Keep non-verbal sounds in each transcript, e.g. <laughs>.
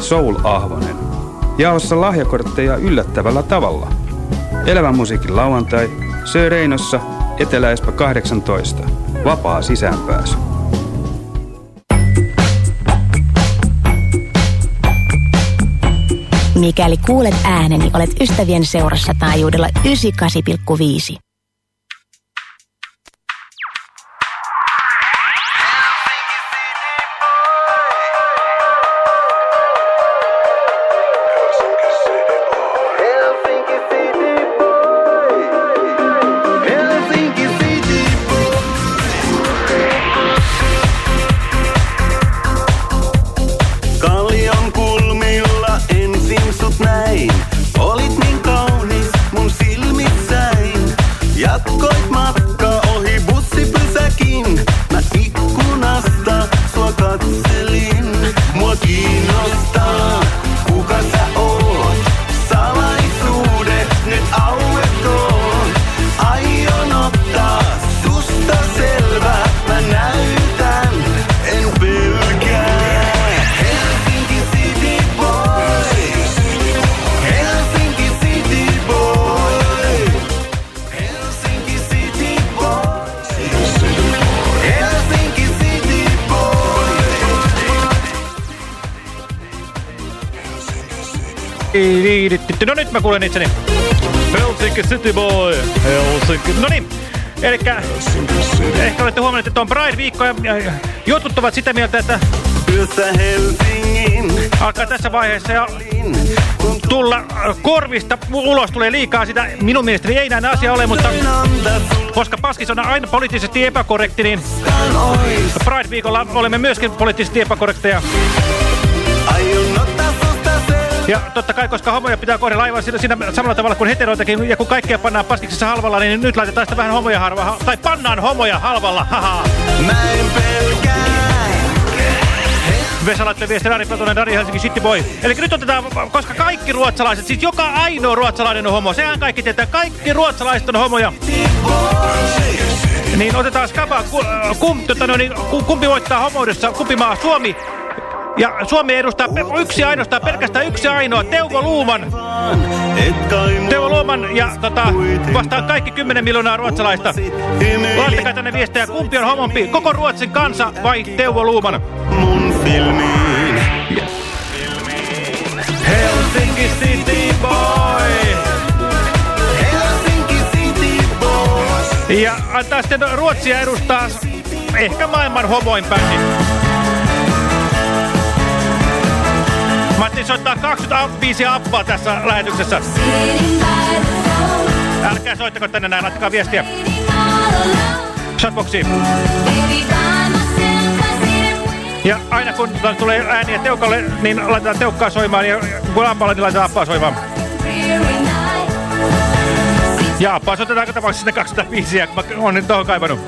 Soul Ahvonen. Jaossa lahjakortteja yllättävällä tavalla. Elävän musiikin lauantai, Sööreinossa, Eteläispä 18. Vapaa sisäänpääsy. Mikäli kuulet ääneni, olet ystävien seurassa taajuudella 98,5. Nyt mä kuulen itseni. Helsinki City Boy. Helsinki. No niin. Elikkä ehkä olette huomanneet, että on Pride-viikko ja ja jotkut ovat sitä mieltä, että alkaa tässä vaiheessa ja tulla äh, korvista ulos tulee liikaa sitä. Minun mielestäni ei näin asia ole, mutta koska Paskis on aina poliittisesti epäkorrekti, niin Pride-viikolla olemme myöskin poliittisesti epäkorrekteja. Ja totta kai, koska homoja pitää kohdella aivan siinä, siinä samalla tavalla kuin heteroitakin, ja kun kaikkea pannaan paskiksessa halvalla, niin nyt laitetaan sitä vähän homoja harvaa, tai pannaan homoja halvalla, haha. Mä en pelkää. Vesa laittoi viesti Rari Platonen, Rari Helsinki City Boy. Eli nyt otetaan, koska kaikki ruotsalaiset, siis joka ainoa ruotsalainen on homo, sehän kaikki tietää, kaikki ruotsalaiset on homoja. Niin otetaan skaba, ku, kum, tota, no, niin, ku- kumpi voittaa homoudessa, kumpi maa, Suomi. Ja Suomi edustaa pe- yksi ainoastaan, pelkästään yksi ainoa, Teuvo Luuman. Teuvo Luoman ja tota, vastaan kaikki 10 miljoonaa ruotsalaista. Laittakaa tänne viestejä, kumpi on homompi, koko Ruotsin kansa vai Teuvo Luuman? mun filmiin. Helsinki City Boy! Helsinki City Boy. Ja antaa sitten Ruotsia edustaa ehkä maailman homoin bändi. Matti soittaa 25 appaa tässä lähetyksessä. Älkää soittako tänne näin, laittakaa viestiä. Chatboxiin. Ja aina kun tulee ääniä teukalle, niin laitetaan teukkaa soimaan ja kun appaa, niin laitetaan appaa soimaan. Ja appaa joka tapauksessa sinne 25, kun mä oon nyt tohon kaivannut.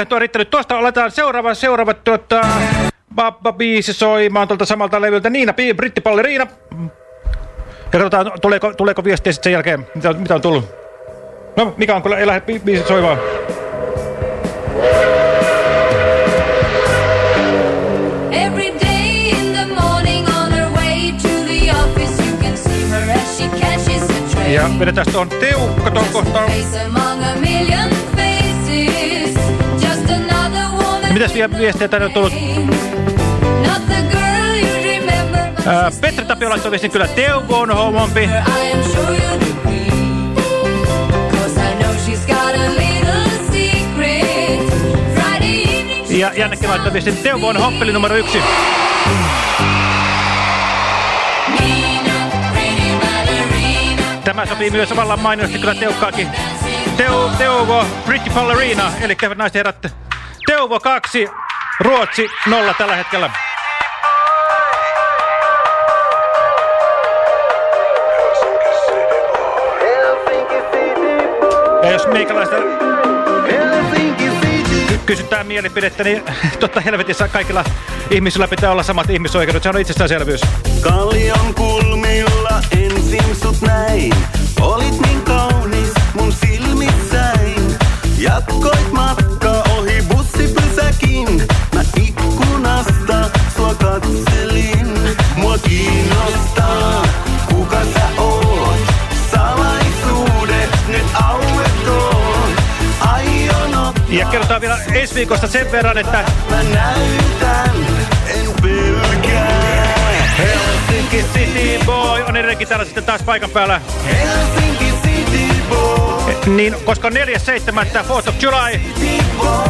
Eikö tuo riittänyt? Tuosta aletaan seuraava, seuraava tuota, Babba biisi soimaan tuolta samalta levyltä. Niina, brittipalli Riina. Ja katsotaan, tuleeko, tuleeko viestiä sitten sen jälkeen, mitä, mitä on tullut. No, mikä on, kun ei lähde bi biisit soimaan? Every day in the morning on mitäs vielä viestejä tänne on tullut? Ää, Petri Tapio laittoi viestin kyllä Teuvo on homompi. Ja Jannekin laittoi viestin Teuvo on hoppeli numero yksi. Tämä sopii myös vallan mainiosti kyllä teukkaakin. Teu, Teuvo, Pretty Ballerina, eli naiset ja herrat, Teuvo 2, Ruotsi 0 tällä hetkellä. Ja jos meikäläistä ky- kysytään mielipidettä, niin <laughs> totta helvetissä kaikilla ihmisillä pitää olla samat ihmisoikeudet. Se on itsestäänselvyys. Kallion kulmilla ensin sut näin. Olit niin kaunis mun silmissäin. Jatkoit matkaa kerrotaan vielä ensi viikosta sen verran, että mä näytän, en pelkää. Helsinki City Boy on edelleenkin täällä sitten taas paikan päällä. Helsinki City Boy. Niin, koska on 4.7. 4th of July,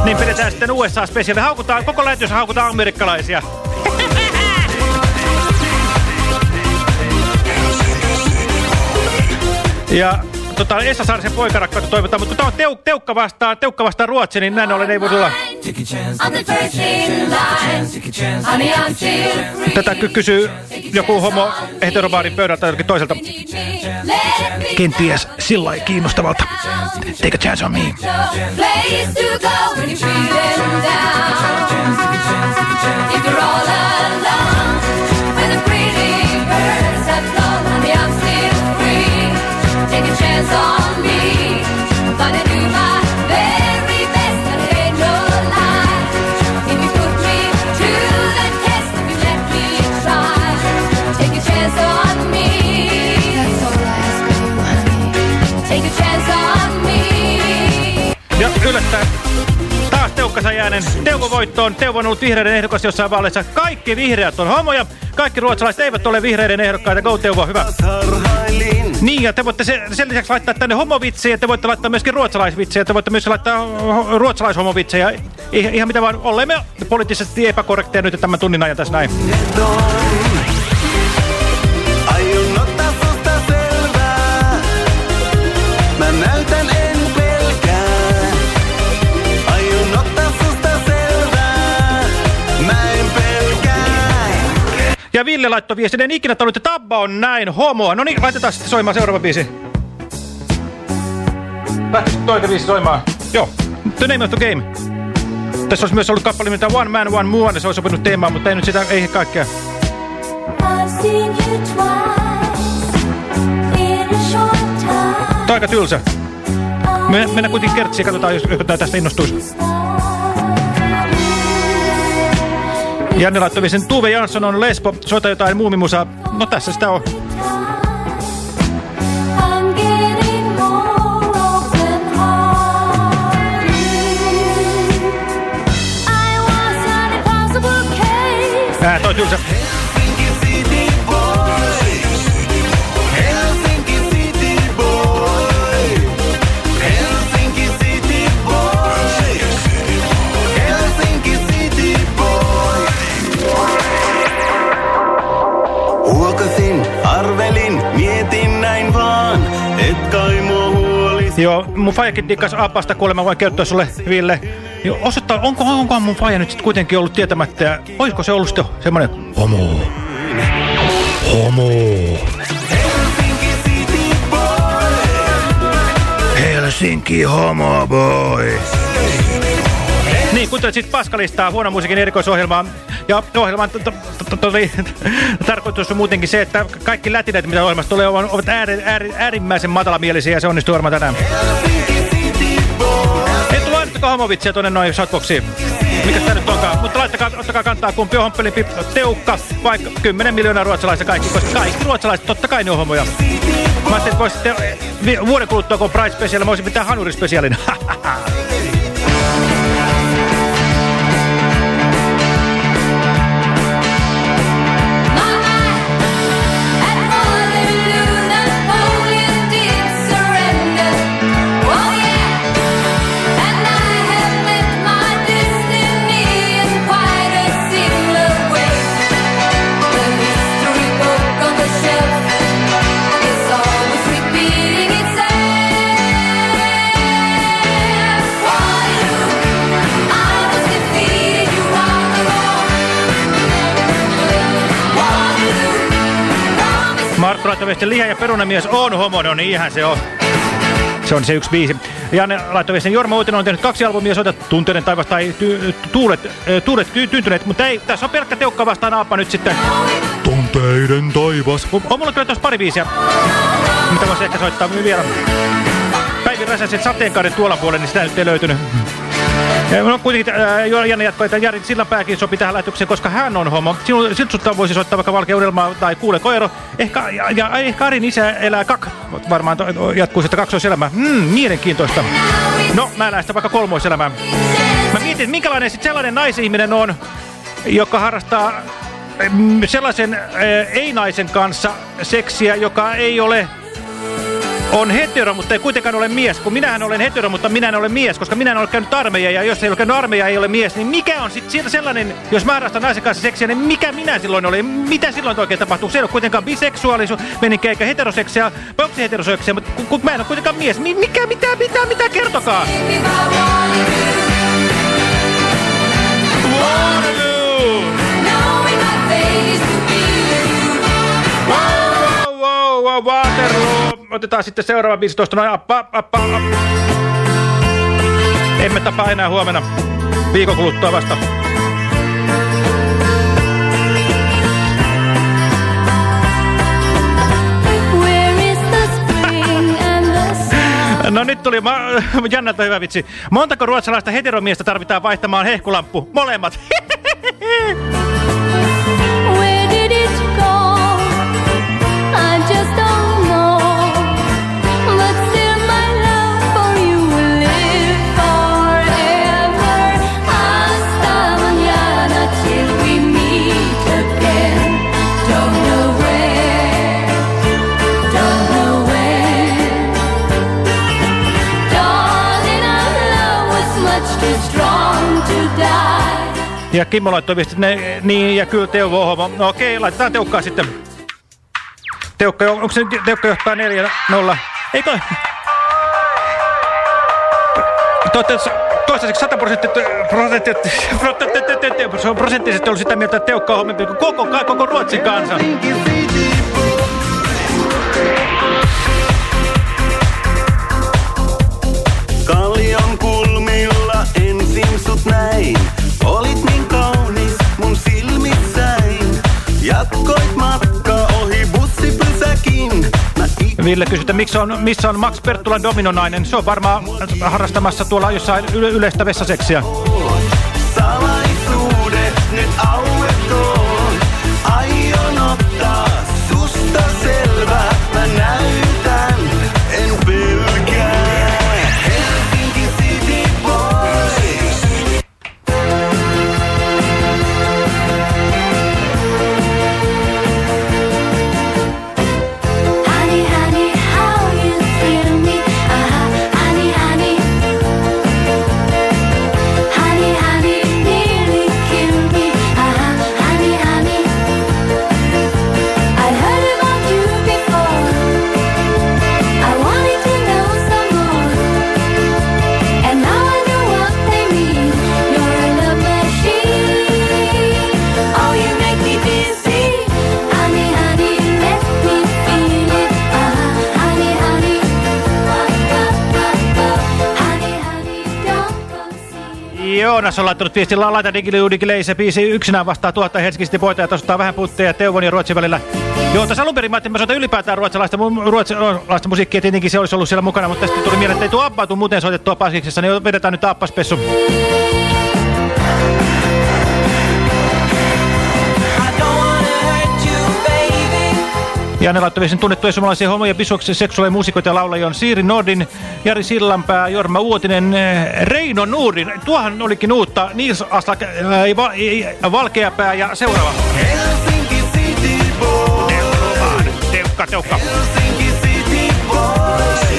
niin pidetään sitten USA-spesiaali. Haukutaan, koko lähetys haukutaan amerikkalaisia. Ja tota, Essa Saarisen poikarakkautta toivotaan, mutta kun tämä on teu, teukka, vastaan, teukka vastaan Ruotsi, niin näin ollen ei voi tulla. Tätä ky kysyy joku homo heterobaarin pöydältä jollakin toiselta. Kenties sillä kiinnostavalta. Take a chance on me. If you're all alone, when the pretty birds have flown, yllättäen taas Teukkansa jäänen Teuvo voittoon. Teuvo on ollut vihreiden ehdokas jossain vaaleissa. Kaikki vihreät on homoja. Kaikki ruotsalaiset eivät ole vihreiden ehdokkaita. Go Teuvo, hyvä. Niin, ja te voitte se, sen lisäksi laittaa tänne homovitsejä, te voitte laittaa myöskin ruotsalaisvitsejä, te voitte myös laittaa ho- ruotsalaishomovitsejä. Ihan, ihan mitä vaan, olemme poliittisesti epäkorrekteja nyt tämän tunnin ajan tässä näin. Ja Ville laittoi viestin, en ikinä todennut, että Tabba on näin homoa. No niin, laitetaan sitten soimaan seuraava biisi. Lähtisikö toinen biisi soimaan? Joo, The Name of the Game. Tässä olisi myös ollut kappale, mitä One Man, One Moon, se olisi sopinut teemaan, mutta ei nyt sitä, ei kaikkea. On aika tylsä. Me, mennään kuitenkin kertsiin, katsotaan, jos, jos tää tästä innostuisi. Janne laittoi sen Tuve Jansson on lesbo, soita jotain muumimusaa. No tässä sitä on. Ää, toi tylsä. Joo, mun faijakin dikkas apasta kuulemma, voin kertoa sulle, Ville. Joo, osoittaa, onko, onkohan mun faija nyt sit kuitenkin ollut tietämättä, ja olisiko se ollut sitten semmoinen homo. Homo. Helsinki homo boy. Niin, kuuntelit sitten Paskalistaa, huono musiikin erikoisohjelmaa. Ja ohjelman t- oli <laughs> tarkoitus on muutenkin se, että kaikki lätineet, mitä ohjelmasta tulee, ovat ovat ääri, ääri, äärimmäisen matalamielisiä ja se onnistuu varmaan tänään. Tullut ainuttakaan homovitsiä tuonne noin shotboxiin. Mikäs tää nyt onkaan? Mutta laittakaa, ottakaa kantaa kumpi on hompelimpi teukka, vaikka 10 miljoonaa ruotsalaista kaikki, koska kaikki ruotsalaiset totta kai ne on homoja. Mä ajattelin, että voisitte vuoden kuluttua, kun on Pride Special, mä voisin pitää Hanuri Specialin. <laughs> viesti, liha- ja perunamies on homo, no niinhän se on. Se on se yksi biisi. Janne laittoi viestin, Jorma Uutinen on tehnyt kaksi albumia, soita Tunteiden taivas tai ty, tuulet, tuulet ty, tyntyneet, mutta ei, tässä on pelkkä teukka vastaan aappa nyt sitten. Tunteiden taivas. On, on mulla kyllä tuossa pari biisiä, mitä voisi ehkä soittaa vielä. Päivi Räsäsen sateenkaaren tuolla puolella, niin sitä nyt ei löytynyt. No kuitenkin äh, Janne jatkoi, että Jari Sillanpääkin sopi tähän lähetykseen, koska hän on homo. Sinun siltsutta voisi soittaa vaikka Valkea tai Kuule Koero. Ehkä, ja, ja ehkä Arin isä elää kak. Varmaan to, jatkuu sitä kaksoiselämää. Hmm, mielenkiintoista. No, mä elän sitä vaikka kolmoiselämää. Mä mietin, että minkälainen sitten sellainen naisihminen on, joka harrastaa mm, sellaisen äh, ei-naisen kanssa seksiä, joka ei ole on hetero, mutta ei kuitenkaan ole mies. Kun minähän olen hetero, mutta minä en ole mies, koska minä en ole käynyt armeijaa. Ja jos ei ole käynyt armeijaa ei ole mies, niin mikä on sitten sellainen, jos mä harrastan naisen kanssa seksiä, niin mikä minä silloin olen? Mitä silloin oikein tapahtuu? Se ei ole kuitenkaan biseksuaalisuus, meninkä eikä heteroseksia, onko se heteroseksia, mutta kun, kun mä en ole kuitenkaan mies. Mi mikä, mitä, mitä, mitä, kertokaa? Waterloo. Otetaan sitten seuraava biisi tuosta noin. Appa, appa, appa. Emme tapaa enää huomenna. Viikon kuluttua vasta. No nyt tuli ma <laughs> jännältä hyvä vitsi. Montako ruotsalaista heteromiestä tarvitaan vaihtamaan hehkulamppu? Molemmat. <laughs> Ja Kimmo laittoi viestit, ne, niin ja kyllä Teuvo homo. No okei, laitetaan Teukkaa sitten. Teukka, onko se nyt- Teukka johtaa 4-0? Eikö? Toivottavasti toistaiseksi 100 prosenttia, prosenttisesti ollut sitä mieltä, että Teukka on hommempi kuin koko, koko Ruotsin kansa. Kallion kulmilla ensin sut näin. Jatkoit matka ohi bussipysäkin. Ville kysyy, että miksi on, missä on Max Perttulan dominonainen? Se on varmaan harrastamassa tuolla jossain yle yleistä vessaseksiä. Salaisuudet nyt auetkoon. Aion Joonas on laittanut viestin laita digiliudigilei, se biisi yksinään vastaa tuhatta Helsingistä poita ja tosuttaa vähän puutteja Teuvon ja Ruotsin välillä. Joo, tässä alun perin mä ajattelin, että ylipäätään ruotsalaista, ruotsalaista musiikkia, tietenkin se olisi ollut siellä mukana, mutta tästä tuli mieleen, että ei tuo tuu muuten soitettua Pasiksessa, niin vedetään nyt Abbaspessu. Janne laittoi viestin tunnettuja suomalaisia homoja, bisuksia, seksuaaleja muusikoita ja laulajia on Siiri Nordin, Jari Sillanpää, Jorma Uotinen, eh, Reino Nuurin. Tuohan olikin uutta, Nils Aslak, äh, va, äh, Valkeapää ja seuraava. Helsinki City Boys. Teukka, teukka. Helsinki City Boys.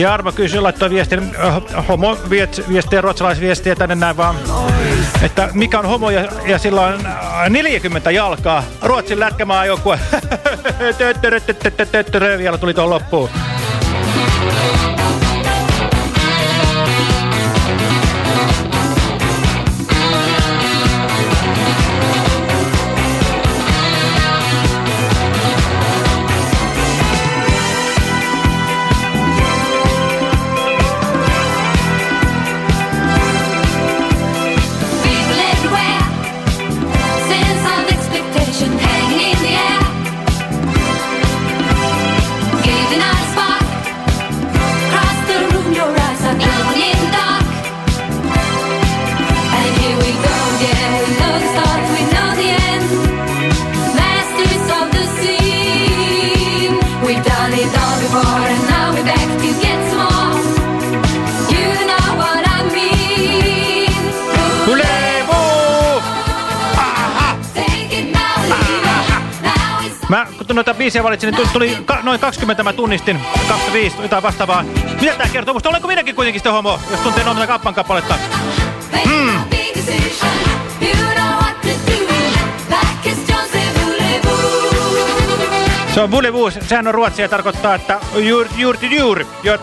Jarmo kysyi, laittoi viestin, äh, homo viestiä, ruotsalaisviestiä tänne näin vaan, että mikä on homo ja, ja sillä on äh, 40 jalkaa. Ruotsin lätkämaajoukkue. <laughs> Vielä tuli tuohon loppuun. biisiä valitsin, niin tuli noin 20 mä tunnistin, 25 jotain vastaavaa. Mitä tää kertoo musta? Olenko minäkin kuitenkin sitten homo, jos tuntee noin kappan kappaletta? Mm. Se on vulivuus, sehän on ruotsia ja tarkoittaa, että juuri, juuri, juuri, juuri,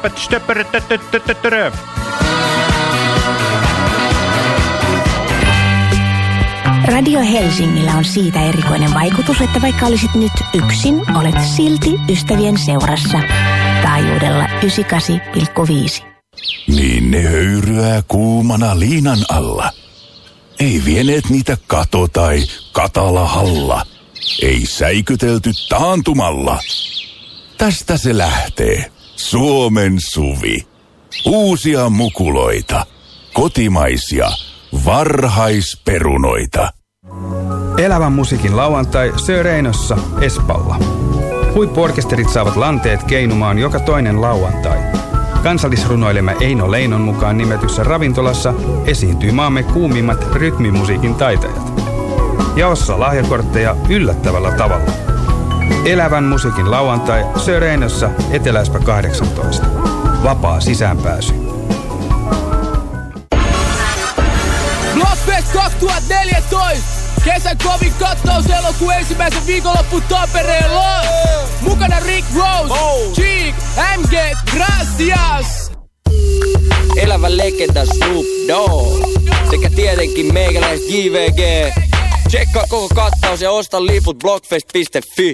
Radio Helsingillä on siitä erikoinen vaikutus, että vaikka olisit nyt yksin, olet silti ystävien seurassa. Taajuudella 98,5. Niin ne höyryää kuumana liinan alla. Ei vieneet niitä kato tai katalahalla. Ei säikytelty taantumalla. Tästä se lähtee. Suomen suvi. Uusia mukuloita. Kotimaisia. Varhaisperunoita. Elävän musiikin lauantai Sir Reinossa Espalla. Huippuorkesterit saavat lanteet keinumaan joka toinen lauantai. Kansallisrunoilemme Eino Leinon mukaan nimetyssä ravintolassa esiintyy maamme kuumimmat rytmimusiikin taitajat. Jaossa lahjakortteja yllättävällä tavalla. Elävän musiikin lauantai Sir Reinossa Eteläispä 18. Vapaa sisäänpääsy. Blockfest 2014! Kesän kovin kattaus elokuun ensimmäisen viikonloppu Tampereella! Mukana Rick Rose, Cheek, MG, Gracias! Elävä legenda Snoop Dogg Sekä tietenkin meikäläiset JVG Tsekkaa koko kattaus ja osta liput blockfest.fi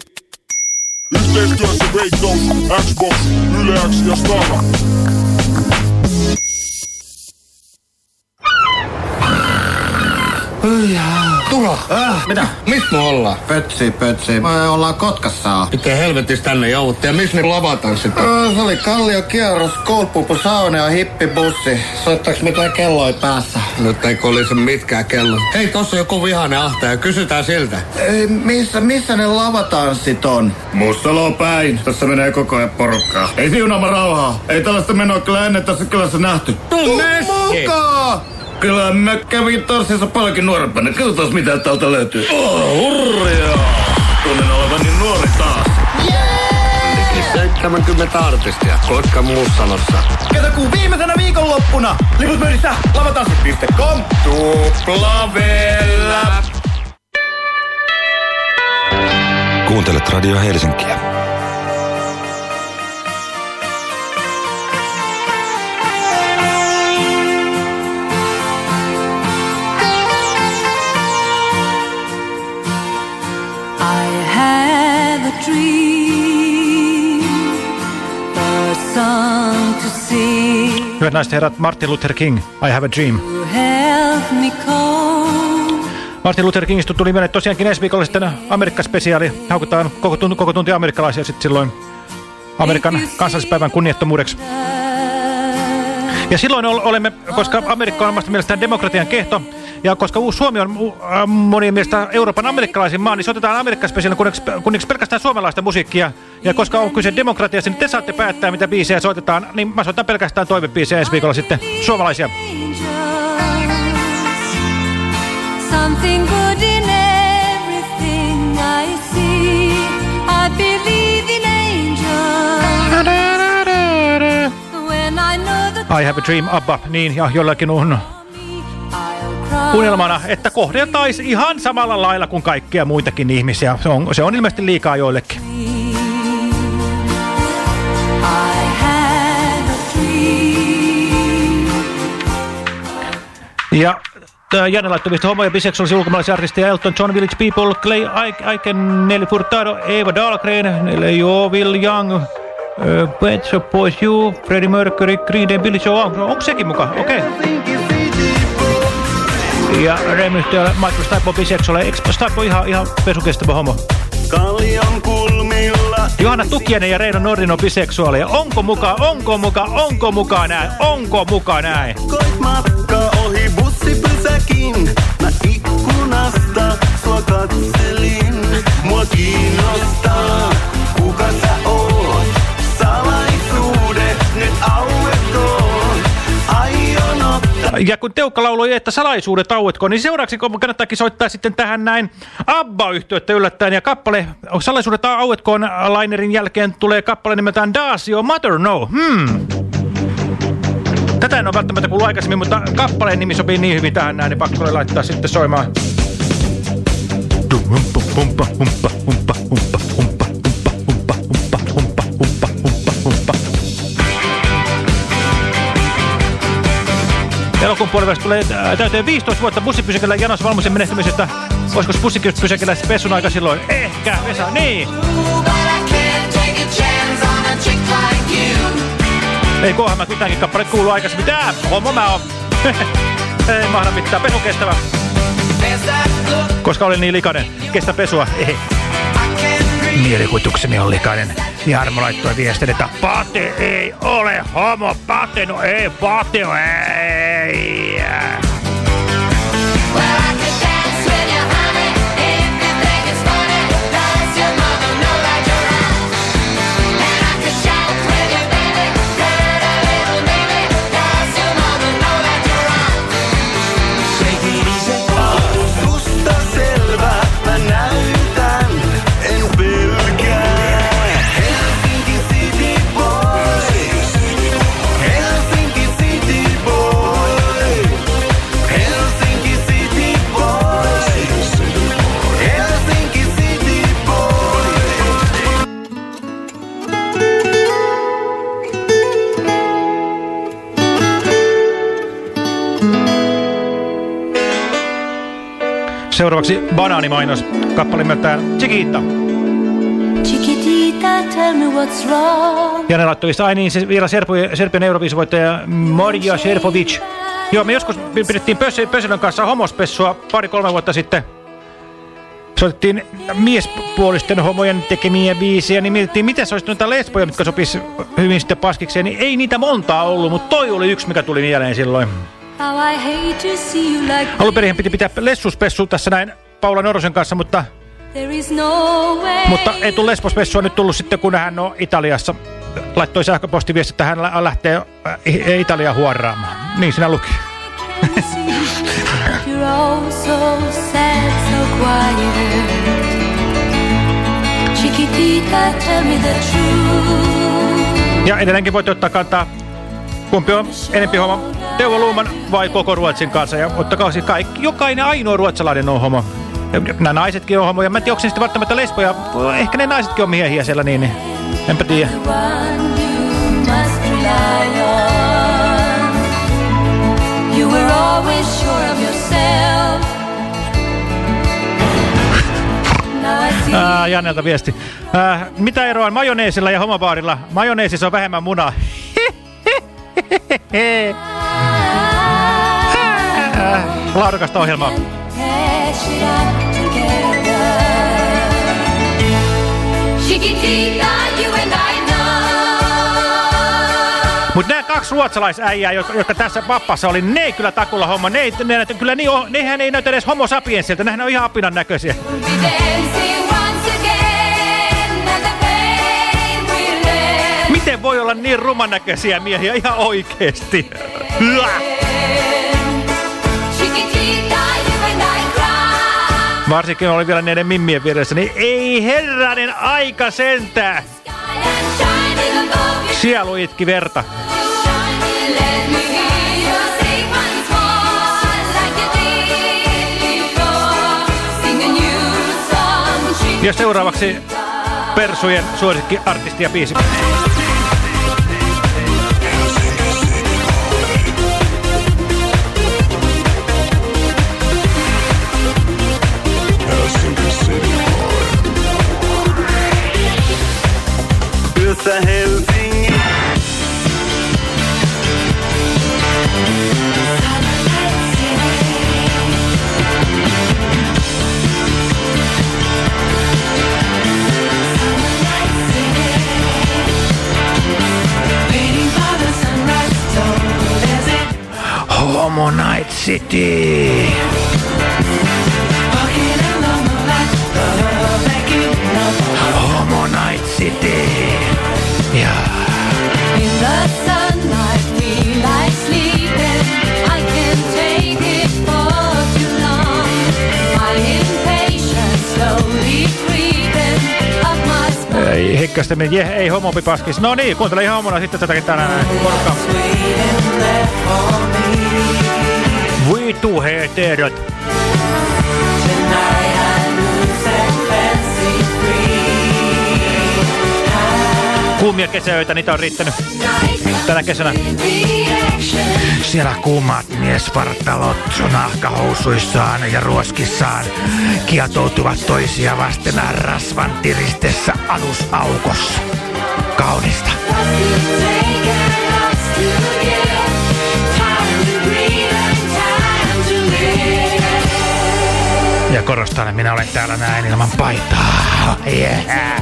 Yhteistyössä Veikkaus, Xbox, Yle X ja Stara. Turo! Äh, Mitä? Missä me ollaan? Pötsi, pötsi. Me ollaan Kotkassa. Miten helvetis tänne joudutte ja missä ne lavataan sitten? Äh, se oli Kallio kierros, Coldpupu sauna ja hippibussi. Soittaaks mitään kelloi päässä? Nyt ei olisi mitkään kello. Hei, tossa on joku vihainen ahtaja. Kysytään siltä. Ei, missä, missä ne lavatanssit on? Mussalo päin. Tässä menee koko ajan porukkaa. Ei siunaama rauhaa. Ei tällaista menoa kyllä ennen tässä kylässä nähty. Tuu mukaan! Kyllä mä kävin torssissa paljonkin nuorempana. Katsotaan mitä täältä löytyy. Oh, hurjaa! Tunnen olevani nuori taas. Liki 70 artistia Kotkan Mussalossa. Kesäkuun viimeisenä viikonloppuna. Liput myynnissä lavatanssit.com. Tuplavella. Kuuntelet Radio Helsinkiä. Hyvät naiset herrat, Martin Luther King, I have a dream. Martin Luther Kingistä tuli meille tosiaankin ensi viikolla sitten Amerikka-spesiaali. Haukutaan koko tunti, koko tunti amerikkalaisia sitten silloin Amerikan kansallispäivän kunniattomuudeksi. Ja silloin ol- olemme, koska Amerikka on omasta mielestään demokratian kehto, ja koska uusi Suomi on äh, monien mielestä Euroopan amerikkalaisin maa, niin se otetaan Amerikka-spesiaalin kunniksi, kunniksi pelkästään suomalaista musiikkia. Ja koska on kyse demokratiasta, niin te saatte päättää, mitä biisejä soitetaan, niin mä soitan pelkästään toivebiisejä ensi viikolla sitten suomalaisia. Something good in everything I see. I believe in angels. The I have a dream, Abba, niin, ja jollakin on unelmana, että kohdeltaisiin ihan samalla lailla kuin kaikkia muitakin ihmisiä. Se on, se on ilmeisesti liikaa joillekin. Ja Janne laittoi viesti homo- ja biseksuaalisia ulkomaalaisia artisteja Elton John, Village People, Clay Aiken, Nelly Furtado, Eva Dahlgren, Leo Will Young, Pet Shop Boys You, Freddie Mercury, Green Day, Billy Joe Armstrong. Onko sekin mukaan? Okei. Okay. Ja Remyhtiöllä Michael Stipe on biseksuaali. Eikö Stipe ole ihan, ihan pesukestävä homo? Kallion kulmilla. Johanna Tukienen ja Reino Nordin on biseksuaaleja. Onko mukaan, onko mukaan, onko mukaan näin, onko mukaan näin? Koit matka ohi bussipysäkin. Mä ikkunasta sua katselin. Mua kiinnostaa, kuka Ja kun Teukka lauloi, että salaisuudet auetko, niin seuraavaksi kannattaakin soittaa sitten tähän näin ABBA-yhtiötä yllättäen. Ja kappale Salaisuudet auetkoon lainerin jälkeen tulee kappale nimeltään Your Mother Know? Hmm. Tätä en ole välttämättä kuullut aikaisemmin, mutta kappaleen nimi sopii niin hyvin tähän näin, niin pakko laittaa sitten soimaan. Humpa, humpa, humpa, humpa, humpa, Elokuun puolivälissä tulee äh, täyteen 15 vuotta bussipysäkillä Janos Valmosen menehtymisestä. Olisiko bussipysäkillä pesun aika silloin? Ehkä, Vesa, niin. Ei kohan mä kuitenkin kappale kuuluu aikaisemmin. Tää, homo mä oon. <laughs> Ei mahda mitään, pesu kestävä. Koska olen niin likainen. Kestä pesua. Ei. <laughs> Mielikuvitukseni on likainen. Jarmo laittoi viestin, että Pate ei ole homo. Pate, no ei, Pate, ei. Seuraavaksi banaanimainos. Kappale nimeltään Chiquita. Chiquitita, tell me what's wrong. Ja ne laittoi vista, ai niin, se vielä Serbian Euroviisuvoittaja Morja Serpovic. Joo, me joskus pidettiin Pös- Pösölön kanssa homospessua pari-kolme vuotta sitten. Soitettiin miespuolisten homojen tekemiä biisejä, niin mietittiin, miten se olisi noita lesboja, mitkä sopis hyvin sitten paskikseen. Niin ei niitä montaa ollut, mutta toi oli yksi, mikä tuli mieleen silloin. Alun perin piti pitää lessuspessu tässä näin Paula Norosen kanssa, mutta, mutta ei tule lesbospessua nyt tullut sitten, kun hän on Italiassa. Laittoi sähköpostiviesti, että hän lähtee äh, Italia huoraamaan. Niin sinä luki. <laughs> Ja edelleenkin voit ottaa kantaa kumpi on enempi homo, Teuvo Luuman vai koko Ruotsin kanssa. Ja ottakaa siis kaikki, jokainen ainoa ruotsalainen on homo. Ja nämä naisetkin on homoja. Mä en tiedä, onko ne sitten välttämättä lesboja. Ehkä ne naisetkin on miehiä siellä niin, niin. enpä tiedä. You were always sure of yourself. Ää, Jannelta viesti. Ää, mitä eroa on majoneesilla ja homobaarilla? Majoneesissa on vähemmän munaa. <laughs> Laadukasta ohjelmaa. Mutta nämä kaksi ruotsalaisäijää, jotka, jotka tässä vappassa oli, ne ei kyllä takulla homma. Ne, ne, ne, kyllä ni, nehän ei näytä edes homo sapiensilta. Nehän on ihan apinan näköisiä. voi olla niin rumanäköisiä miehiä ihan oikeesti. Varsinkin oli vielä näiden mimmien vieressä, niin ei herranen aika sentää. Sielu itki verta. Ja seuraavaksi Persujen suosikki artisti ja biisi. City. Homo Night City. Ja. In the sunlight, we like sleeping. I can't take it for too long. My impatience slowly creeping up my spine. Ei ei homopi paskis. No niin, kuuntele ihan homona sitten tätäkin tänään. Porukka. Vitu heterot. Kuumia kesäöitä, niitä on riittänyt tänä kesänä. Siellä kuumat miesvartalot nahkahousuissaan ja ruoskissaan kietoutuvat toisia vasten rasvan tiristessä alusaukossa. Kaunista. Ja korostan, että minä olen täällä näin ilman paitaa. Yeah.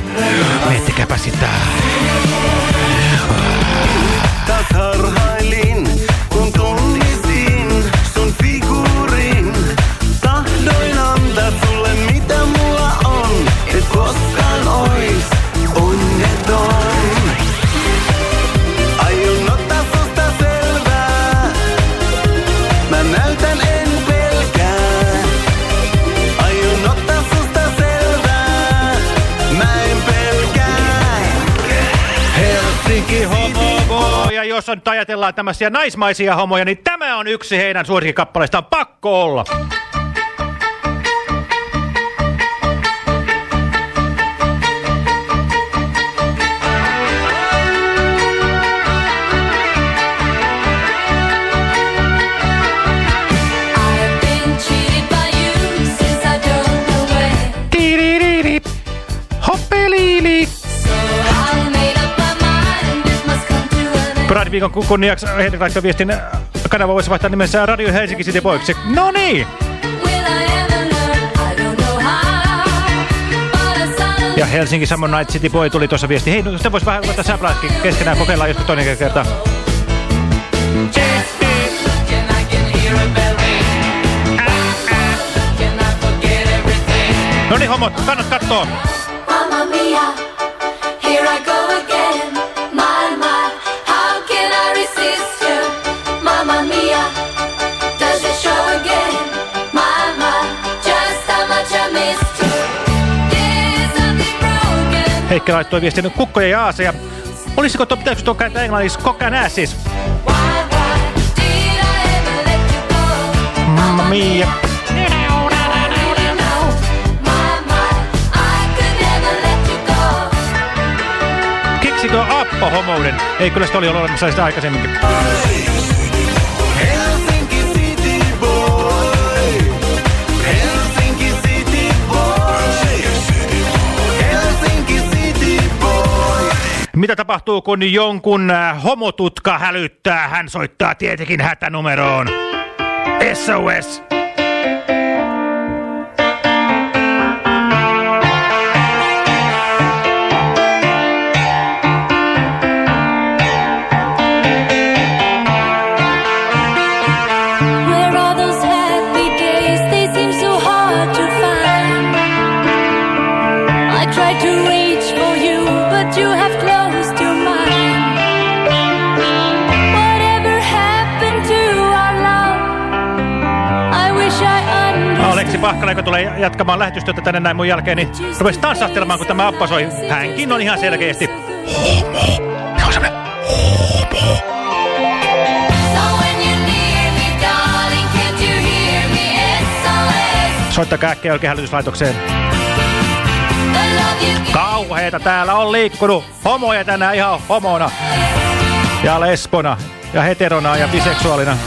Miettikääpä sitä. Taas harhailin, kun tunnistin sun figuurin. Tahdoin antaa jos on ajatellaan tämmöisiä naismaisia homoja, niin tämä on yksi heidän suosikkikappaleistaan. Pakko olla. Pride-viikon ku- kunniaksi Henrik laittoi viestin, äh, kanava voisi vaihtaa nimensä Radio Helsinki City Boyksi. No niin! Ja Helsinki Summer Night City Boy tuli tuossa viesti. Hei, no sitä voisi vähän ruveta säplätkin keskenään kokeillaan joskus toinen kerta. No niin, homot, kannat kattoo. Mamma mia, Heikki laittoi viestin kukkoja ja aaseja. Olisiko tuo, pitäisikö tuo kääntää englanniksi? Kokkaan siis. Mamma mia. Keksikö Appo homouden? Ei, kyllä sitä oli ollut olemassa sitä aikaisemminkin. Mitä tapahtuu, kun jonkun äh, homotutka hälyttää? Hän soittaa tietenkin hätänumeroon. SOS. Anssi Pahkala, joka tulee jatkamaan lähetystyötä tänne näin mun jälkeen, niin rupesi tanssahtelemaan, kun tämä appa soi. Hänkin on ihan selkeästi Soittakaa äkkiä oikein hälytyslaitokseen. Kauheita täällä on liikkunut. Homoja tänään ihan homona. Ja lesbona. Ja heterona ja biseksuaalina.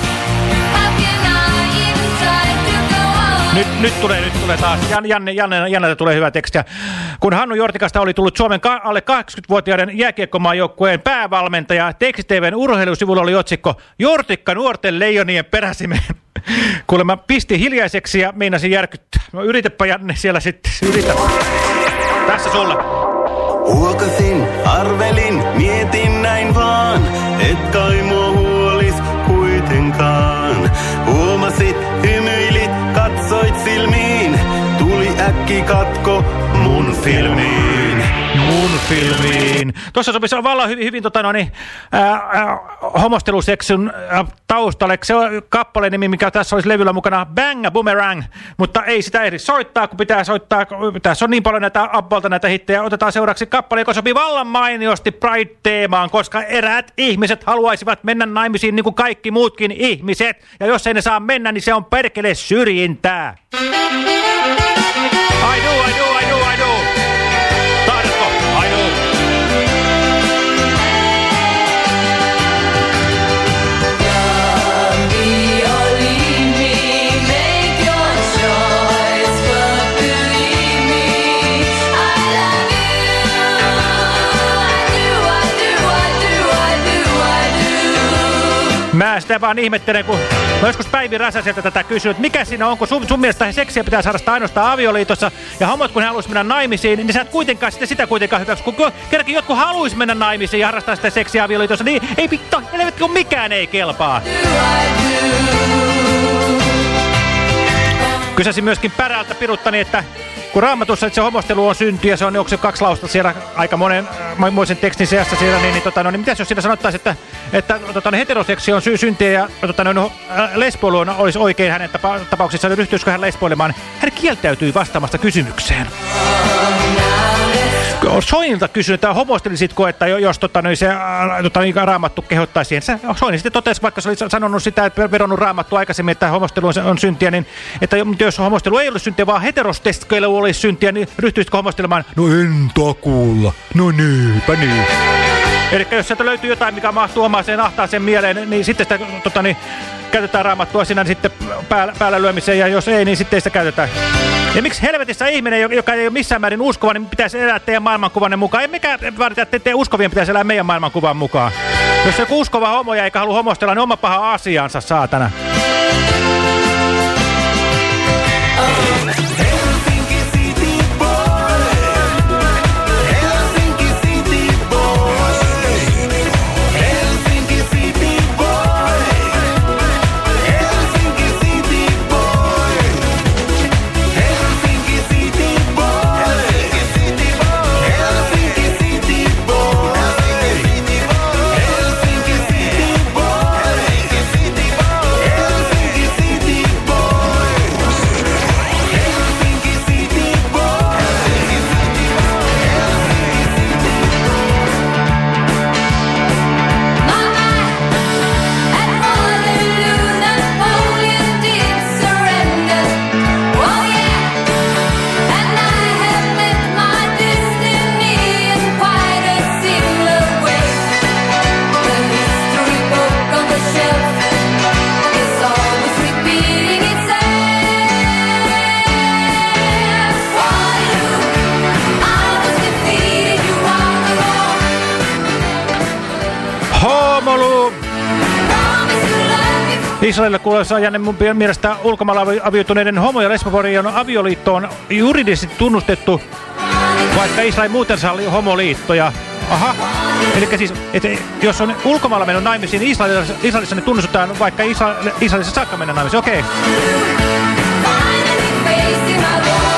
Nyt, nyt tulee, nyt tulee taas. Jan- Janne, Janne, Janne tulee hyvä teksti. Kun Hannu Jortikasta oli tullut Suomen alle 80-vuotiaiden jääkiekkomaajoukkueen päävalmentaja, TVn urheilusivulla oli otsikko Jortikka nuorten leijonien peräsimeen. <laughs> Kuulemma pisti hiljaiseksi ja meinasin järkyttää. No yritäpä Janne siellä sitten. Yritä. Tässä sulle. Huokasin, arvelin, mietin näin vaan, et kai mua tuli äkki katko mun filmiin. Mun filmiin. Tuossa sopisi vallan hyvin, hyvin tota, no, niin, ää, ää, homosteluseksun ää, taustalle. Se on kappaleen nimi, mikä tässä olisi levyllä mukana, Bang Boomerang. Mutta ei sitä ehdi soittaa, kun pitää soittaa. kun Tässä on niin paljon näitä Abbalta näitä hittejä. Otetaan seuraavaksi kappale, joka sopii vallan mainiosti Pride-teemaan, koska eräät ihmiset haluaisivat mennä naimisiin niin kuin kaikki muutkin ihmiset. Ja jos ei ne saa mennä, niin se on perkele syrjintää. I sitä vaan ihmettelen, kun mä joskus Päivi Räsäseltä tätä kysynyt, että mikä siinä on, kun sun, sun mielestä seksiä pitää sitä ainoastaan avioliitossa, ja homot kun he haluaisi mennä naimisiin, niin sä et kuitenkaan sitten sitä kuitenkaan hyväksi. Kun kerrankin jotkut haluaisi mennä naimisiin ja harrastaa sitä seksiä avioliitossa, niin ei vittu, helvetti, kun mikään ei kelpaa. Kysäsin myöskin Pärältä piruttani, että kun raamatussa se homostelu on synti ja se on, onko se kaksi lausta siellä aika monen äh, moisen tekstin seassa siellä, niin, niin, tota, no, niin mitäs jos siinä sanottaisiin, että, että tota, no, heteroseksi on sy syntiä ja tota, no, no, äh, lesboilu olisi oikein hänen tapa tapauksessaan, niin ryhtyisikö hän lesboilemaan? Hän kieltäytyi vastaamasta kysymykseen. Soinilta kysyin, että homostelisitko, että jo- jos tota, niin se tota, niin raamattu kehottaisi siihen. Se, Soini sitten totesi, vaikka se oli sanonut sitä, että veronnut raamattu aikaisemmin, että homostelu on, syntiä, niin että jo- jos homostelu ei ole syntiä, vaan heterosteskeilu olisi syntiä, niin ryhtyisikö homostelemaan? No en takuulla. No niinpä niin. Eli jos sieltä löytyy jotain, mikä mahtuu omaiseen ahtaaseen mieleen, niin sitten sitä tota, niin, käytetään raamattua siinä sitten päällä, päällä lyömiseen, ja jos ei, niin sitten sitä käytetä. Ja miksi helvetissä ihminen, jo- joka ei ole missään määrin uskova, niin pitäisi elää teidän maailmankuvanne mukaan? Ei mikään vaadita, että teidän uskovien pitäisi elää meidän maailmankuvan mukaan. Jos joku uskova homo ja eikä halua homostella, niin oma paha asiansa, saatana. Helsinki Israelille kuulostaa Janne mun mielestä ulkomailla avi- avioituneiden homo- ja lesboparien avioliitto on juridisesti tunnustettu, vaikka Israel muuten salli homoliittoja. Aha. Eli siis, että jos on ulkomailla mennyt naimisiin, niin Israelissa, Israelissa ne tunnustetaan, vaikka Isra- Israelissa saakka mennä naimisiin. Okei.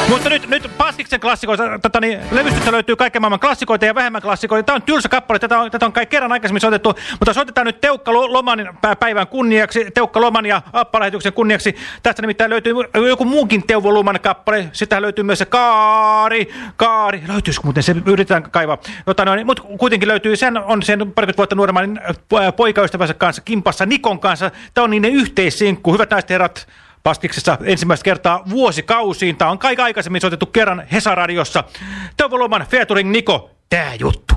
Mutta nyt, nyt Paskiksen klassikoita, tätä, niin, levystystä löytyy kaiken maailman klassikoita ja vähemmän klassikoita. Tämä on tylsä kappale, tätä on, tätä on kai kerran aikaisemmin soitettu, mutta soitetaan nyt Teukka Lo- Loman pä- päivän kunniaksi, Teukka Loman ja Appalähetyksen kunniaksi. Tästä nimittäin löytyy joku muunkin Teuvo Loman kappale, sitähän löytyy myös se Kaari, Kaari, löytyisikö muuten se, yritetään kaivaa. Jota, no, mutta kuitenkin löytyy, sen on sen parikymmentä vuotta nuoremman poikaystävänsä kanssa, Kimpassa Nikon kanssa. Tämä on niiden yhteissinkku, hyvät naiset herrat, Pastiksessa ensimmäistä kertaa vuosikausiin. Tämä on kaikki aikaisemmin soitettu kerran Hesaradiossa. Teuvo Loman, featuring Niko, tää juttu.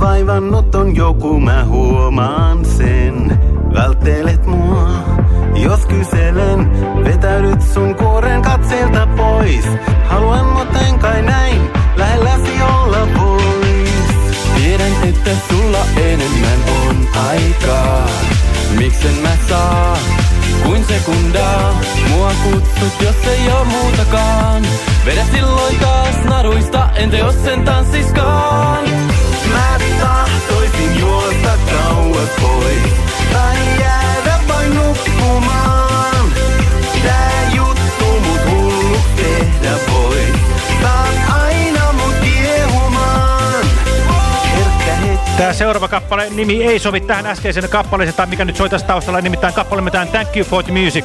Vaivannut on joku, mä huomaan sen. Välttelet mua, jos kyselen. Vetäydyt sun kuoren katseelta pois. Haluan, mutta kai näin, lähelläsi olla vois. Tiedän, että sulla enemmän on aikaa. Miksen mä saa, kuin sekundaa. Mua kutsut, jos ei oo muutakaan. Vedä silloin taas naruista, entä jos sen tanssiskaan? Mä tahtoisin juosta kauas pois. Nukkumaan. Tää juttu mut hulluks tehdä voi. Aina mut kiehumaan. Tämä seuraava kappale nimi ei sovi tähän äskeiseen kappaleeseen, tai mikä nyt soi tässä taustalla, nimittäin kappale nimetään Thank You for the Music.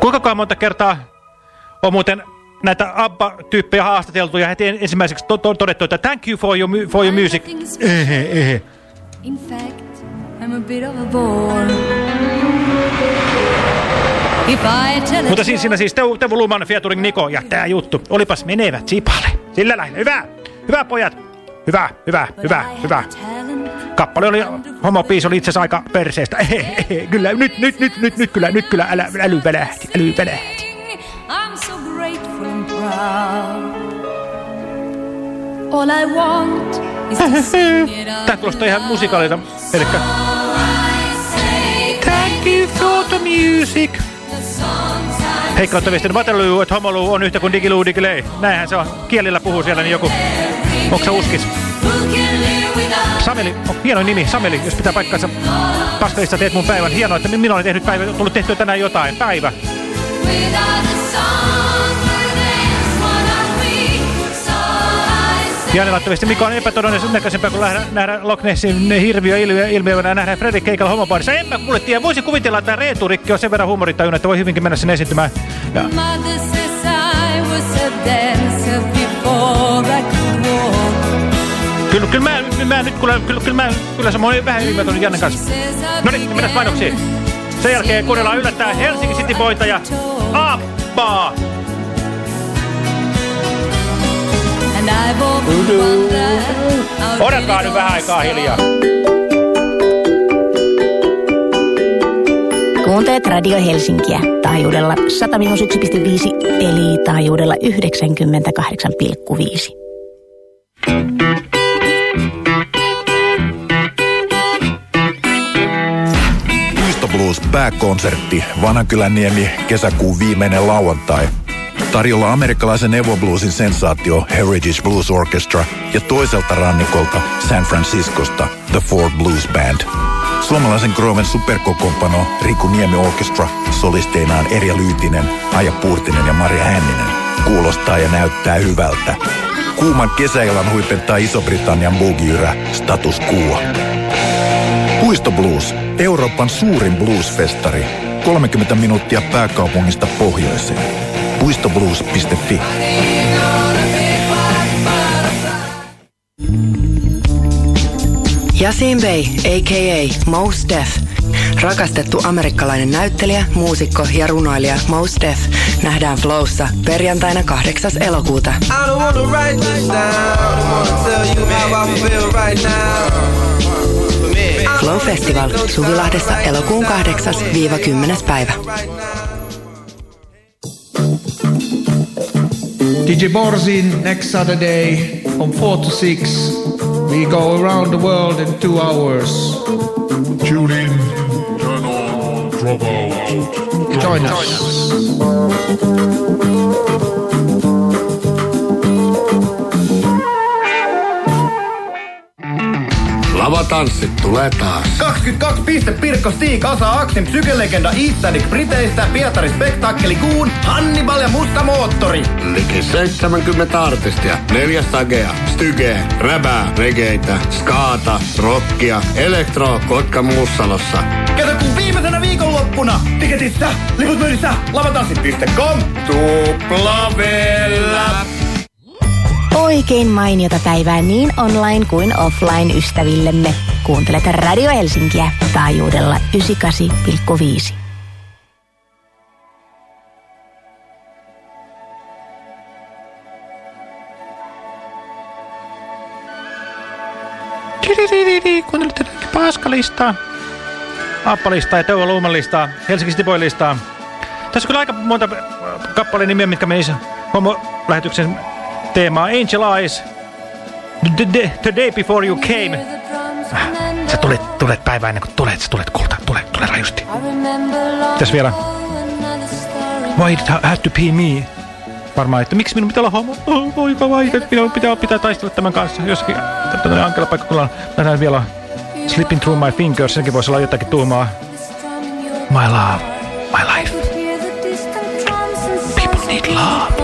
Kuinka monta kertaa on muuten näitä ABBA-tyyppejä haastateltu ja heti ensimmäiseksi to to todettu, että thank you for your, mu- for your music. Ehe, ehe. In fact, I'm a bit of a bore. Mutta siis siinä siis Teuvo Teuvo Luman, featuring Niko ja tää juttu. Olipas menevät Tsipale. Sillä lailla. Hyvä. Hyvä pojat. Hyvä, hyvä, hyvä, hyvä. Kappale oli, homopiisi oli itse asiassa aika perseestä. Ehe, ehe, kyllä, nyt, nyt, nyt, nyt, nyt kyllä, nyt kyllä, älä, äly välähti, äly välähti. All I want is to sing it out Tää kuulostaa ihan musikaalilta. Elikkä Thank you for the music. Heikkauttavisten Waterloo, että homoluu on yhtä kuin digiluu digilei. Näinhän se on. Kielillä puhuu siellä, niin joku. Onko se uskis? Sameli, oh, hieno nimi, Sameli, jos pitää paikkansa. Paskalista teet mun päivän. Hienoa, että minä olen tehnyt päivän, tullut tehtyä tänään jotain. Päivä. without song. I Janne laittavasti Mikko on epätodennäköisempää kuin nähdä, nähdä Loch Nessin ilmiönä nähdä Fredrik Keikalla homopaarissa. Mä kuule tiedä. Voisin kuvitella, että Reetu Rikki on sen verran huumorittajuna, että voi hyvinkin mennä sinne esiintymään. Ja. Kyllä, kyllä mä, kyllä mä nyt, kyllä, kyllä, kyllä kyllä se on vähän ilmiötä Jannen kanssa. No niin, mennään mainoksiin. Sen jälkeen kuunnellaan yllättää Helsinki City Boyta ja Abbaa. Odottaa nyt vähän aikaa hiljaa. Kuuntelet Radio Helsinkiä taajuudella 101,5 eli taajuudella 98,5. Puisto Blues pääkonsertti Vanhankyläniemi kesäkuun viimeinen lauantai. Tarjolla amerikkalaisen Evo Bluesin sensaatio Heritage Blues Orchestra ja toiselta rannikolta San Franciscosta The Ford Blues Band. Suomalaisen Groven superkokoonpano Riku Niemi Orchestra solisteinaan Erja Lyytinen, Aija Puurtinen ja Maria Hänninen. Kuulostaa ja näyttää hyvältä. Kuuman kesäillan huipentaa Iso-Britannian boogie Status Quo. Puisto Blues, Euroopan suurin bluesfestari. 30 minuuttia pääkaupungista pohjoiseen. Puistoblues.fi. Yasin Bey, a.k.a. Mos Def. Rakastettu amerikkalainen näyttelijä, muusikko ja runoilija Mos Def nähdään Flowssa perjantaina 8. elokuuta. Flow Festival Suvilahdessa elokuun 8-10. päivä. DJ Borzin next Saturday from 4 to 6. We go around the world in two hours. Tune in, turn on, drop out. Join us. Tanssit tulee taas. 22 piste Pirkko Stiik, Asa Aksin, psykelegenda Iittanik Briteistä, Pietari Spektakkeli Kuun, Hannibal ja Musta Moottori. Liki 70 artistia, neljä stagea, styge, räbää, regeitä, skaata, rockia, elektro, Kotka Muussalossa. Kesäkuun viimeisenä viikonloppuna. Tiketissä, liput myynnissä, lavatanssit.com. Tuplavella. Oikein mainiota päivää niin online kuin offline ystävillemme. Kuuntelet Radio Helsinkiä taajuudella 98,5. Tididididi, Kuuntelette Paskalistaa, Appalistaa ja Teuvo Luuman listaa, Helsinki City Boy listaa. Tässä on kyllä aika monta kappaleen nimiä, mitkä menisivät homo-lähetyksen teemaa. Angel Eyes, the, the, the Day Before You Came. Sä tulet, tulet päivää ennen kuin tulet, sä tulet kulta, tule, tule rajusti. Tässä vielä. Why it ha- has to be me? Varmaan, että miksi minun pitää olla homo? Oh, voi vai, minun pitää, pitää taistella tämän kanssa jossakin tämmöinen ankela paikkakunnalla. Mä näen vielä Slipping Through My Fingers, senkin voisi olla jotakin tuumaa. My love, my life. People need love,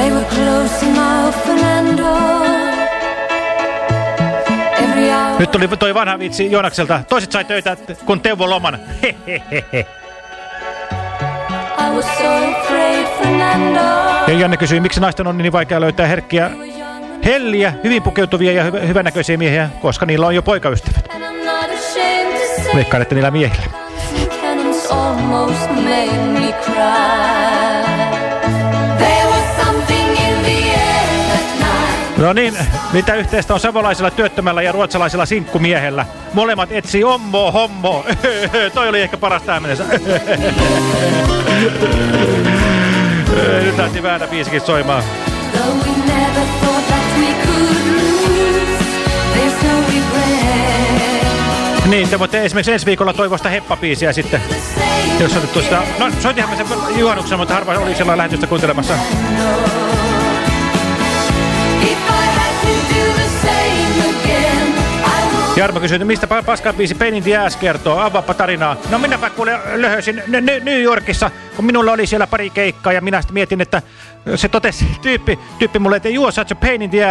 They were close enough, Nyt tuli toi vanha vitsi Joonakselta. Toiset sai töitä, kun Teuvo loman. Hehehehe. Ja Janne kysyi, miksi naisten on niin vaikea löytää herkkiä, helliä, hyvin pukeutuvia ja hyvä, hyvännäköisiä miehiä, koska niillä on jo poikaystävät. Veikkaan, että niillä miehillä. No niin, mitä yhteistä on savolaisella työttömällä ja ruotsalaisella sinkkumiehellä? Molemmat etsii ommo, hommo. <laughs> Toi oli ehkä paras tämmöisessä. <laughs> Nyt lähti väärä biisikin soimaan. No. Niin, te voitte esimerkiksi ensi viikolla toivoa sitä heppabiisiä sitten. Jos soitettu sitä. No, soitinhan me sen juhannuksena, mutta harva oli sellainen lähetystä kuuntelemassa. Jarmo kysyi, mistä pa- paskan biisi Pain Ass kertoo? Avaappa tarinaa. No minäpä kuule löhösin New Yorkissa, kun minulla oli siellä pari keikkaa ja minä sitten mietin, että se totesi <laughs> tyyppi, tyyppi mulle, että you are such a pain in the.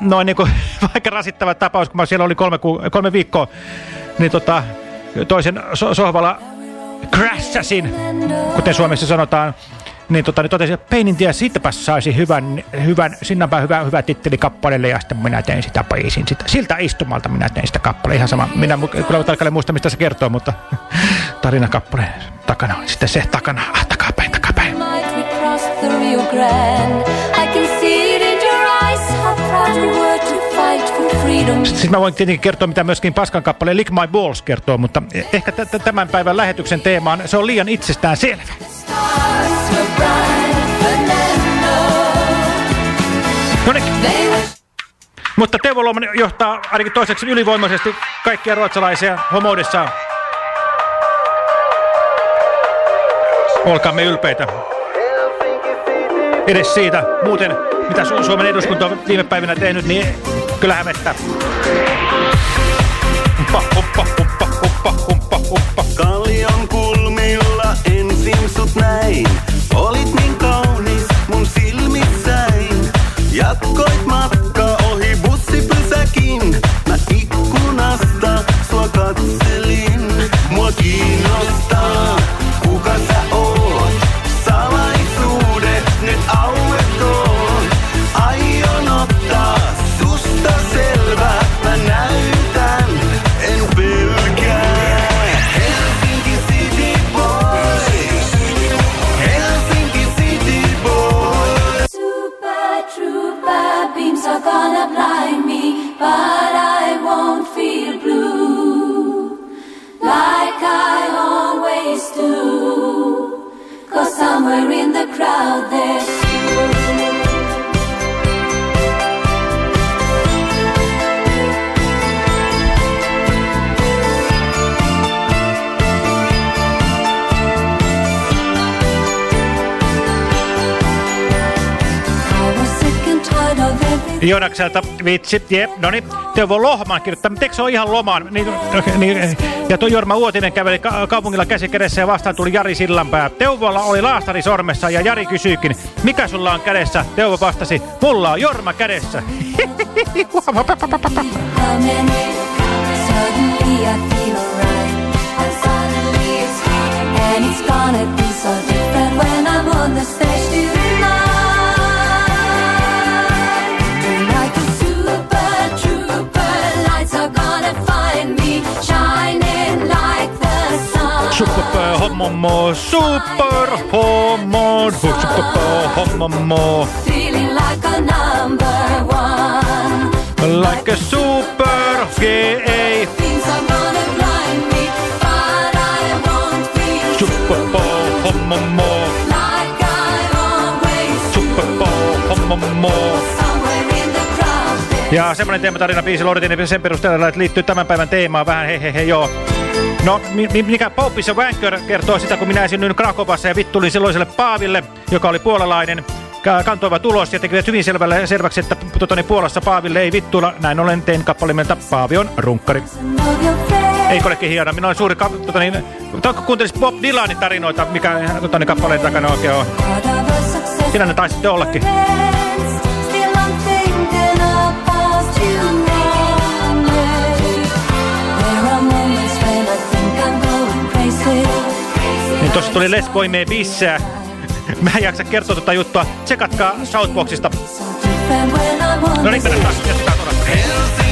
Noin niin kuin <laughs> vaikka rasittava tapaus, kun mä siellä oli kolme, kolme viikkoa, niin tota, toisen so sohvalla crashasin, kuten Suomessa sanotaan. Niin, tota, niin totesin, että Pain in the Ass, siitäpä saisi hyvän, hyvän, sinnäpä hyvä, hyvä titteli kappaleelle ja sitten minä tein sitä biisin. Sitä, siltä istumalta minä tein sitä kappaleen. Ihan sama. Minä kyllä tarkalleen muista, mistä se kertoo, mutta <laughs> tarinakappaleen takana on sitten se takana. Ah, takapäin, takapäin. night we crossed the Rio Grande. Sitten mä voin tietenkin kertoa, mitä myöskin Paskan kappale Lick My Balls kertoo, mutta ehkä t- t- tämän päivän lähetyksen teemaan se on liian itsestään selvä. No niin. Mutta Teuvo Luoman johtaa ainakin toiseksi ylivoimaisesti kaikkia ruotsalaisia homoudessaan. Olkaamme ylpeitä. Edes siitä. Muuten, mitä Su- Suomen eduskunta on viime päivinä tehnyt, niin kyllä hävettää. Huppa, huppa, huppa, huppa, huppa, huppa. Kallion kulmilla ensin sut näin. Olit niin kaunis mun silmissäin. Jatkoit matka Jonakselta vitsi, jep, no niin, Teuvo Lohman kirjoittaa, eikö se ole ihan loman? Niin, niin, ja tuo Jorma Uotinen käveli ka kaupungilla käsikädessä ja vastaan tuli Jari Sillanpää. Teuvolla oli laastari sormessa ja Jari kysyykin, mikä sulla on kädessä? Teuvo vastasi, mulla on Jorma kädessä. <laughs> It's homomo, super homo, super homomo. Feeling like a number one. Like a super gay. Things are gonna blind me, but I won't feel Super homomo, like I always super homomo. Ja semmoinen teematarina biisi Lordin sen perusteella, että liittyy tämän päivän teemaan vähän he he he joo. No, mi mi mikä Poppis ja Wanker kertoo sitä, kun minä esiinnyin Krakovassa ja vittulin silloiselle Paaville, joka oli puolalainen, ka- kantoivat ulos ja tekivät hyvin selvälle, selväksi, että totoni, Puolassa Paaville ei vittula. Näin ollen tein kappalimelta Paavi on runkkari. Eikö olekin hieno? Minä olen suuri tota niin, kuuntelisit Bob Dylanin tarinoita, mikä tota niin, kappaleen takana oikein on. Siinä ne taisitte ollakin. Tossa tuli Les Poimee bissää. <laughs> Mä en jaksa kertoa tuota juttua. Tsekatkaa Shoutboxista. No niin, mennään taas. Jatketaan tuolla.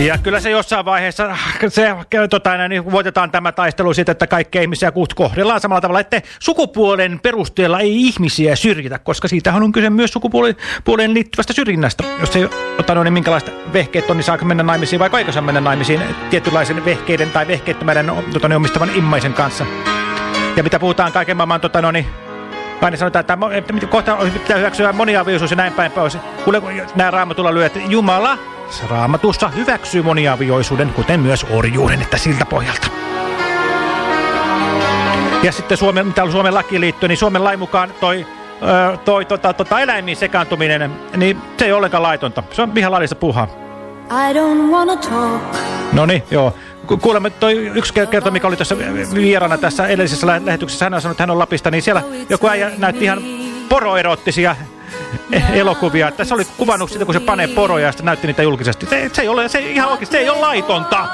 Ja kyllä se jossain vaiheessa se, tota, niin voitetaan tämä taistelu siitä, että kaikkia ihmisiä kohdellaan samalla tavalla, että sukupuolen perusteella ei ihmisiä syrjitä, koska siitähän on kyse myös sukupuoleen liittyvästä syrjinnästä. Jos ei ota no, niin minkälaista vehkeet on, niin saako mennä naimisiin vai kaikko saa mennä naimisiin tietynlaisen vehkeiden tai vehkeettömän tota, niin, omistavan immaisen kanssa. Ja mitä puhutaan kaiken maailman tota, no, niin, Aina sanotaan, että, että kohta pitää hyväksyä moniavioisuus ja näin päin pois. Kuule, kun nämä raamatulla lyö, että Jumala raamatussa hyväksyy moniavioisuuden, kuten myös orjuuden, että siltä pohjalta. Ja sitten Suomen, mitä on Suomen lakiin liittyen, niin Suomen lain mukaan toi, ö, toi tota, tota, eläimiin sekaantuminen, niin se ei ole ollenkaan laitonta. Se on ihan laillista puhaa. I don't wanna talk. No niin, joo. Ku- Kuulemme toi yksi kerta, mikä oli tuossa vieraana tässä edellisessä lä- lähetyksessä, hän on sanonut, että hän on Lapista, niin siellä joku äijä näytti ihan poroerottisia e- elokuvia. Tässä oli kuvannut sitä, kun se panee poroja ja sitten näytti niitä julkisesti. Se, se ei ole, se ihan oikeasti, se ei ole laitonta.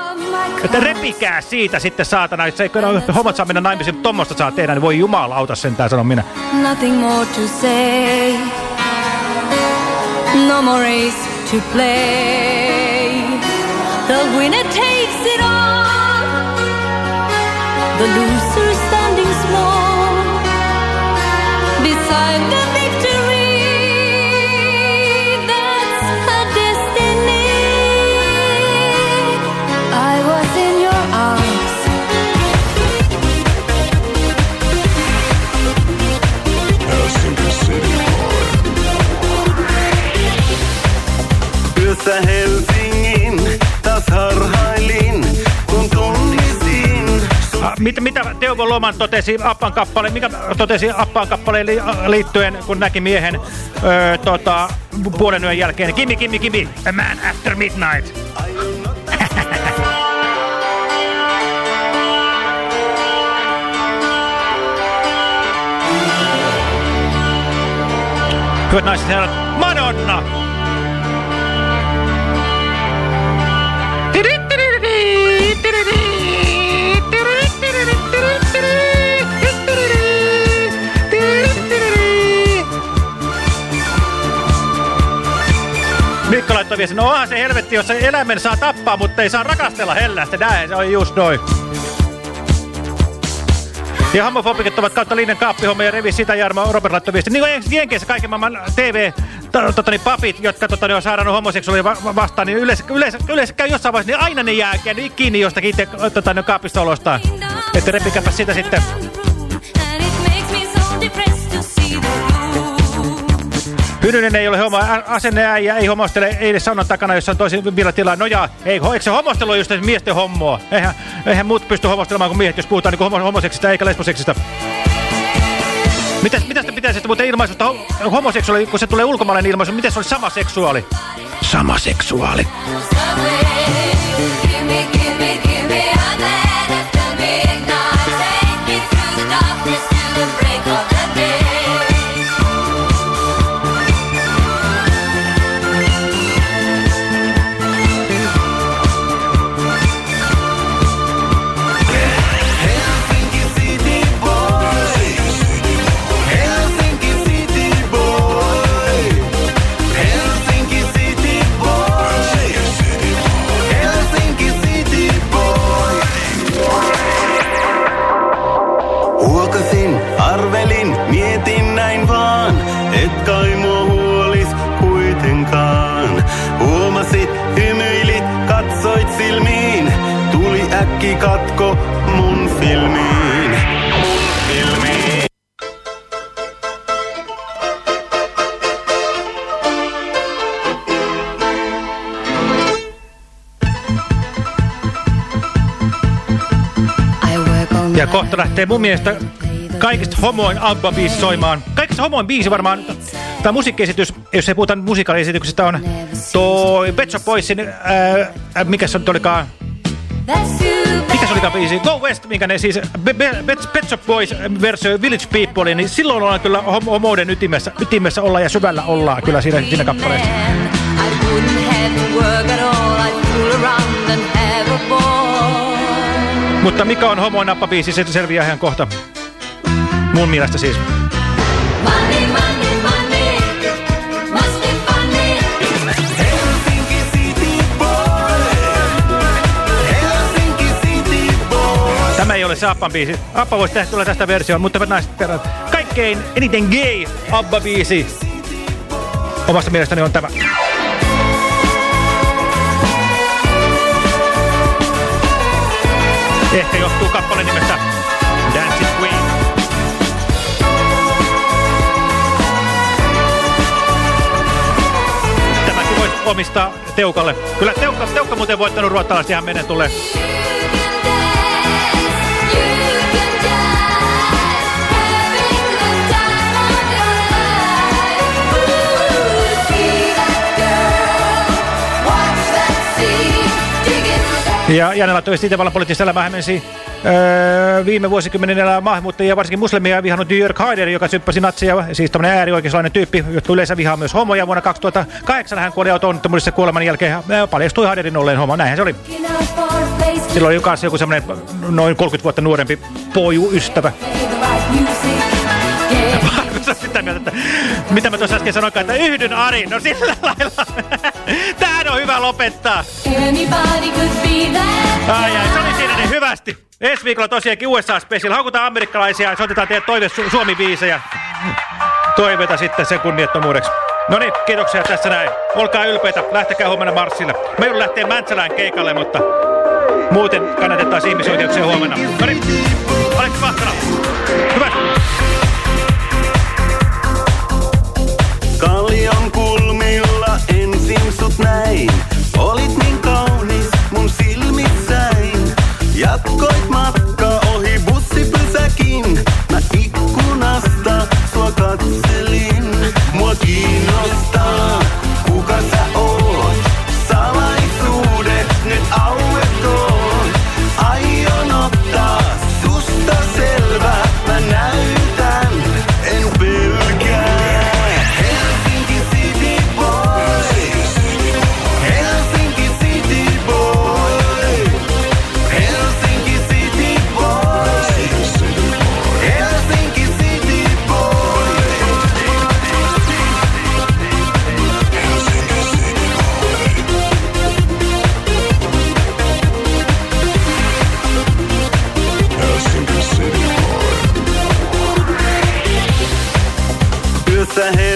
Että repikää siitä sitten saatana, se ei no, hommat saa mennä naimisiin, mutta tommoista saa tehdä, niin voi jumalauta sentään, sanon minä. Nothing more to say. No more race to play. The winner The loser Mitä, mitä Teuvo Loman totesi Appan kappaleen, mikä totesi Appan kappaleen li, liittyen, kun näki miehen öö, tota, puolen yön jälkeen? Kimi, Kimi, Kimi, a man after midnight. <laughs> Hyvät naiset herrat, Laittoi viestin, no onhan se helvetti, jos se eläimen saa tappaa, mutta ei saa rakastella hellästä. Näin, se on just noin. Ja homofobikit ovat kautta linjan kaappihomma ja revi sitä Jarmo Robert laittoi viestin. Niin kuin Jenkeissä kaiken maailman TV to- tota, niin papit, jotka tota, niin on saarannut homoseksuaalia va vastaan, niin yleensä, yleensä, yleensä käy jossain vaiheessa, niin aina ne jää kiinni- kiinni jostakin itse tota, niin kaapista olostaan. Että repikäpä sitä sitten. Nynynen ei ole homo, asenneäijä, ei homostele, ei edes saunan takana, jossa on toisin vielä tilaa. No jaa, ei, eikö se homostelu just miesten hommoa? Eihän, eihän muut pysty homostelemaan kuin miehet, jos puhutaan niin homo, homoseksista eikä lesboseksista. Mitäs, mitäs te pitäisi että muuten ilmaisusta ho homoseksuaali, kun se tulee ulkomaalainen ilmaisu, miten se olisi sama seksuaali? Sama seksuaali. Gimme, gimme, gimme a Ja kohta lähtee mun mielestä kaikista homoin ABBA-biisi soimaan. Kaikista homoin biisi varmaan, tämä musiikkiesitys, jos ei puhuta musikaaliesityksestä, on toi Pet Shop Boysin, ää, mikä se nyt olikaan, mikä se olikaan biisi? Go West, minkä ne siis, Pet, Shop Boys versio Village People, niin silloin ollaan kyllä homo- homouden ytimessä, ytimessä ollaan ja syvällä ollaan kyllä siinä, siinä kappaleessa. I wouldn't have to work at all. I'd fool around and have. Mutta mikä on homoin nappabiisi, se selviää ihan kohta. Mun mielestä siis. Money, money, money. Tämä ei ole se Appan biisi. Appa voisi tehdä tulla tästä versioon, mutta hyvät naiset kerran. Kaikkein eniten gay Abba-biisi omasta mielestäni on tämä. Ehkä johtuu kappaleen nimestä Dancing Queen. Tämäkin voisi omistaa Teukalle. Kyllä Teukka, Teukka muuten voittanut ruottalaisesti ihan menen tulee. Ja Janne laittoi Itävallan poliittista elämää hämmensi öö, viime vuosikymmenellä maahanmuuttajia, varsinkin muslimia, vihannut York Haider, joka syppäsi natsia, siis tämmöinen äärioikeislainen tyyppi, jotka yleensä vihaa myös homoja. Vuonna 2008 hän kuoli auto-onnettomuudessa kuoleman jälkeen paljastui Haiderin olleen homo. Näinhän se oli. Silloin oli kanssa joku semmoinen noin 30 vuotta nuorempi pojuystävä. On sitä mieltä, että mitä mä tuossa äsken sanoinkaan, että yhdyn Ari. No sillä lailla. Tähän on hyvä lopettaa. Ai ai, se oli siinä niin hyvästi. Ensi viikolla tosiaankin USA Special. Haukutaan amerikkalaisia ja soitetaan teidän toive Su Suomi-biisejä. Toiveita sitten sen kunniattomuudeksi. No niin, kiitoksia tässä näin. Olkaa ylpeitä, lähtekää huomenna Marssille. Me joudun lähteä Mäntsälään keikalle, mutta muuten kannatetaan ihmisoikeuksia huomenna. No niin, Aleksi Mahtala. Hyvä. Näin. Olit niin kaunis mun silmissäin. Jatkoit matkaa the hell